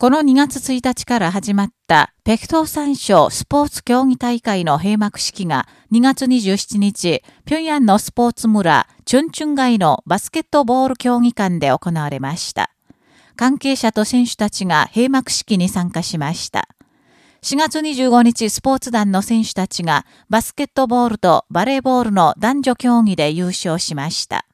この2月1日から始まった北東山省スポーツ競技大会の閉幕式が2月27日、平壌のスポーツ村、チュンチュン街のバスケットボール競技館で行われました。関係者と選手たちが閉幕式に参加しました。4月25日スポーツ団の選手たちがバスケットボールとバレーボールの男女競技で優勝しました。